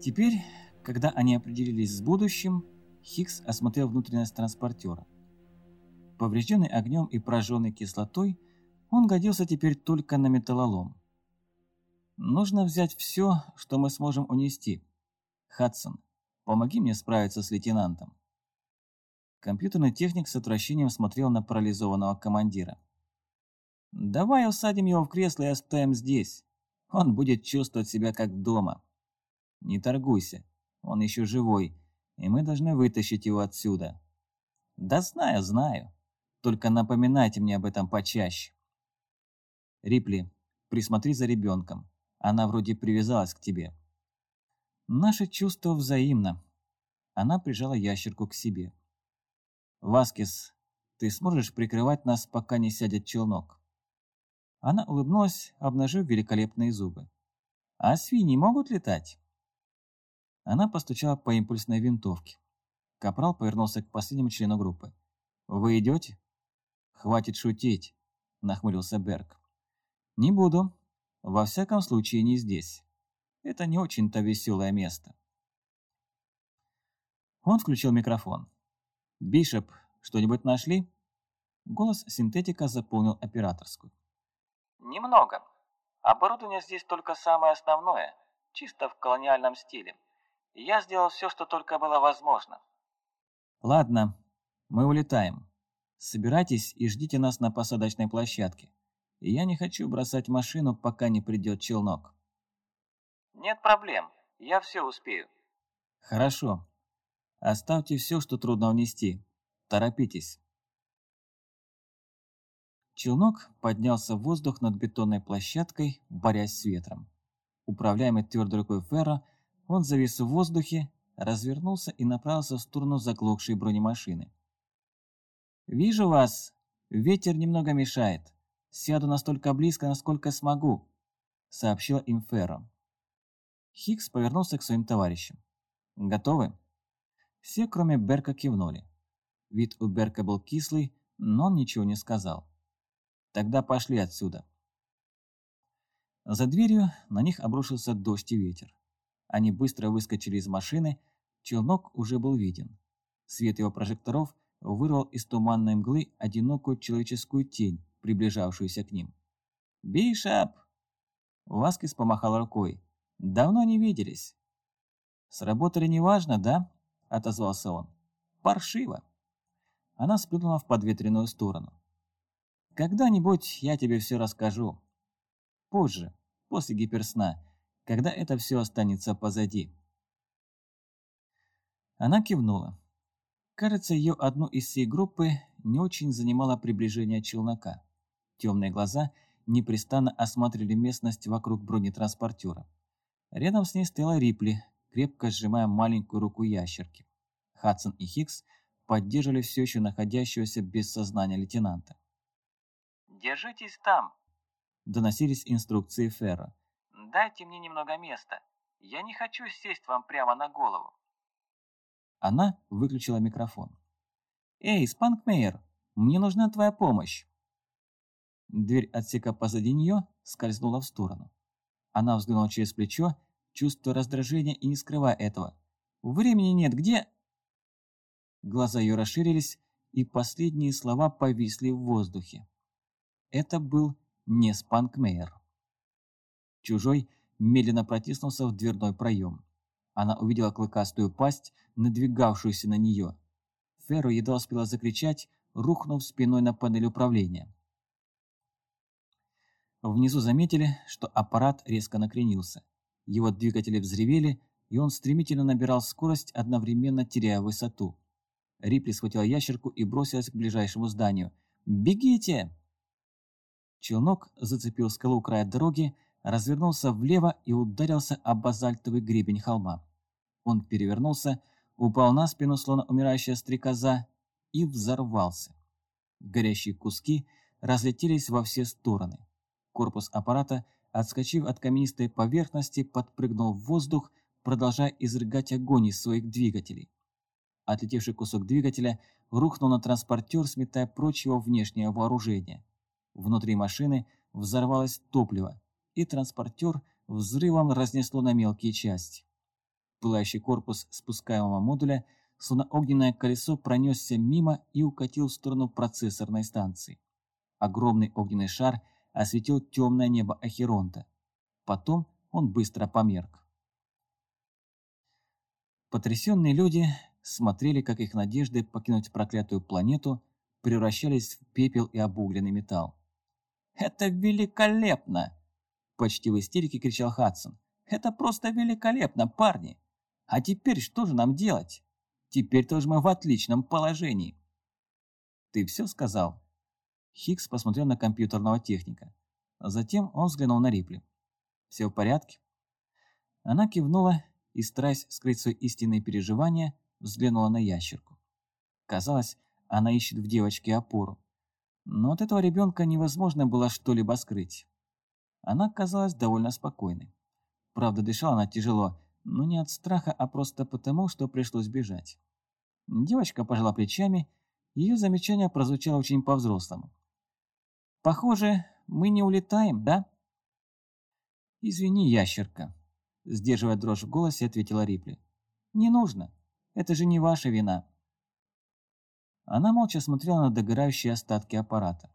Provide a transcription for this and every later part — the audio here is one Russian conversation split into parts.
Теперь, когда они определились с будущим, Хикс осмотрел внутренность транспортера. Поврежденный огнем и пораженный кислотой, он годился теперь только на металлолом. Нужно взять все, что мы сможем унести. Хадсон, помоги мне справиться с лейтенантом. Компьютерный техник с отвращением смотрел на парализованного командира. «Давай усадим его в кресло и оставим здесь. Он будет чувствовать себя как дома. Не торгуйся, он еще живой, и мы должны вытащить его отсюда». «Да знаю, знаю. Только напоминайте мне об этом почаще». «Рипли, присмотри за ребенком. Она вроде привязалась к тебе». «Наше чувство взаимно». Она прижала ящерку к себе. «Васкис, ты сможешь прикрывать нас, пока не сядет челнок?» Она улыбнулась, обнажив великолепные зубы. «А свиньи могут летать?» Она постучала по импульсной винтовке. Капрал повернулся к последнему члену группы. «Вы идете?» «Хватит шутить», — нахмурился Берг. «Не буду. Во всяком случае, не здесь. Это не очень-то веселое место». Он включил микрофон. «Бишоп, что-нибудь нашли?» Голос синтетика заполнил операторскую. «Немного. Оборудование здесь только самое основное, чисто в колониальном стиле. Я сделал все, что только было возможно». «Ладно, мы улетаем. Собирайтесь и ждите нас на посадочной площадке. Я не хочу бросать машину, пока не придет челнок». «Нет проблем, я все успею». «Хорошо. Оставьте все, что трудно унести. Торопитесь. Челнок поднялся в воздух над бетонной площадкой, борясь с ветром. Управляемый твердой рукой Ферро, он завис в воздухе, развернулся и направился в сторону заглохшей бронемашины. «Вижу вас! Ветер немного мешает. Сяду настолько близко, насколько смогу», — сообщила им. Хикс повернулся к своим товарищам. «Готовы?» Все, кроме Берка, кивнули. Вид у Берка был кислый, но он ничего не сказал. «Тогда пошли отсюда». За дверью на них обрушился дождь и ветер. Они быстро выскочили из машины, челнок уже был виден. Свет его прожекторов вырвал из туманной мглы одинокую человеческую тень, приближавшуюся к ним. «Бишап!» Васкис помахал рукой. «Давно не виделись». «Сработали неважно, да?» отозвался он. «Паршиво!» Она сплюнула в подветренную сторону. «Когда-нибудь я тебе все расскажу. Позже, после гиперсна, когда это все останется позади». Она кивнула. Кажется, ее одну из всей группы не очень занимало приближение челнока. Темные глаза непрестанно осматривали местность вокруг бронетранспортера. Рядом с ней стояла Рипли, крепко сжимая маленькую руку ящерки. Хадсон и Хикс поддерживали все еще находящегося без сознания лейтенанта. «Держитесь там!» – доносились инструкции Ферра. «Дайте мне немного места. Я не хочу сесть вам прямо на голову». Она выключила микрофон. «Эй, Спанкмейер, мне нужна твоя помощь!» Дверь отсека позади нее скользнула в сторону. Она взглянула через плечо чувствуя раздражение и не скрывая этого. «Времени нет, где...» Глаза ее расширились, и последние слова повисли в воздухе. Это был не Спанкмейер. Чужой медленно протиснулся в дверной проем. Она увидела клыкастую пасть, надвигавшуюся на нее. Ферро едва успела закричать, рухнув спиной на панель управления. Внизу заметили, что аппарат резко накренился. Его двигатели взревели, и он стремительно набирал скорость, одновременно теряя высоту. Рипли схватила ящерку и бросилась к ближайшему зданию. «Бегите!» Челнок зацепил скалу края дороги, развернулся влево и ударился об базальтовый гребень холма. Он перевернулся, упал на спину, словно умирающая стрекоза, и взорвался. Горящие куски разлетелись во все стороны. Корпус аппарата – отскочив от каменистой поверхности, подпрыгнул в воздух, продолжая изрыгать огонь из своих двигателей. Отлетевший кусок двигателя рухнул на транспортер, сметая прочь его внешнее вооружение. Внутри машины взорвалось топливо, и транспортер взрывом разнесло на мелкие части. Пылающий корпус спускаемого модуля, словно огненное колесо, пронесся мимо и укатил в сторону процессорной станции. Огромный огненный шар осветил темное небо Ахеронта. Потом он быстро померк. Потрясенные люди смотрели, как их надежды покинуть проклятую планету превращались в пепел и обугленный металл. «Это великолепно!» – почти в истерике кричал Хадсон. «Это просто великолепно, парни! А теперь что же нам делать? Теперь тоже мы в отличном положении!» «Ты все сказал?» Хикс посмотрел на компьютерного техника. Затем он взглянул на Рипли. «Все в порядке?» Она кивнула и, стараясь скрыть свои истинные переживания, взглянула на ящерку. Казалось, она ищет в девочке опору. Но от этого ребенка невозможно было что-либо скрыть. Она казалась довольно спокойной. Правда, дышала она тяжело, но не от страха, а просто потому, что пришлось бежать. Девочка пожала плечами, ее замечание прозвучало очень по-взрослому. «Похоже, мы не улетаем, да?» «Извини, ящерка», — сдерживая дрожь в голосе, ответила Рипли. «Не нужно. Это же не ваша вина». Она молча смотрела на догорающие остатки аппарата.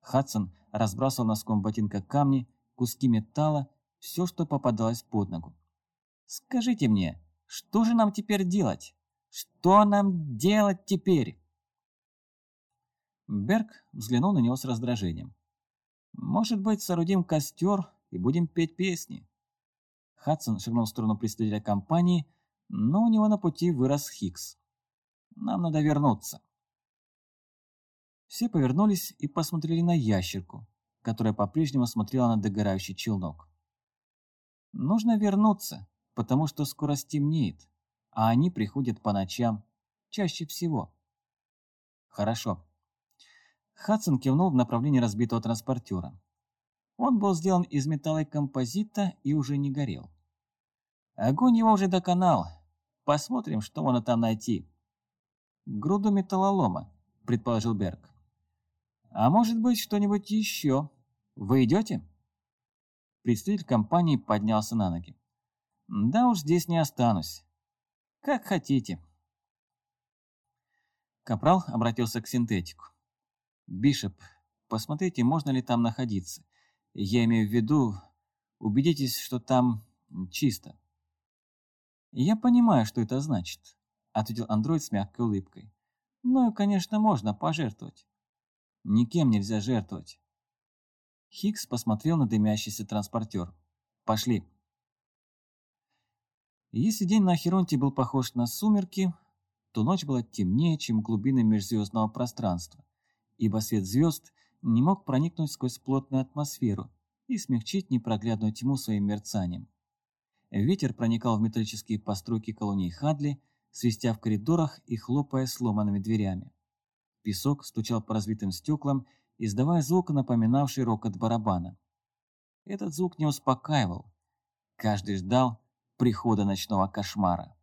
Хадсон разбрасывал носком ботинка камни, куски металла, все, что попадалось под ногу. «Скажите мне, что же нам теперь делать? Что нам делать теперь?» Берг взглянул на него с раздражением. «Может быть, соорудим костер и будем петь песни?» Хадсон шагнул в сторону представителя компании, но у него на пути вырос Хикс. «Нам надо вернуться». Все повернулись и посмотрели на ящерку, которая по-прежнему смотрела на догорающий челнок. «Нужно вернуться, потому что скоро стемнеет, а они приходят по ночам, чаще всего». «Хорошо». Хадсон кивнул в направлении разбитого транспортера. Он был сделан из металла и композита и уже не горел. Огонь его уже доконал. Посмотрим, что можно там найти. Груду металлолома, предположил Берг. А может быть, что-нибудь еще? Вы идете? Представитель компании поднялся на ноги. Да уж здесь не останусь. Как хотите. Капрал обратился к синтетику. Бишоп, посмотрите, можно ли там находиться. Я имею в виду, убедитесь, что там чисто. Я понимаю, что это значит, ответил андроид с мягкой улыбкой. Ну, конечно, можно пожертвовать. Никем нельзя жертвовать. Хикс посмотрел на дымящийся транспортер. Пошли. Если день на Ахеронте был похож на сумерки, то ночь была темнее, чем глубины межзвездного пространства, ибо свет звезд не мог проникнуть сквозь плотную атмосферу и смягчить непроглядную тьму своим мерцанием. Ветер проникал в металлические постройки колонии Хадли, свистя в коридорах и хлопая сломанными дверями. Песок стучал по разбитым стеклам, издавая звук, напоминавший рокот барабана. Этот звук не успокаивал. Каждый ждал прихода ночного кошмара.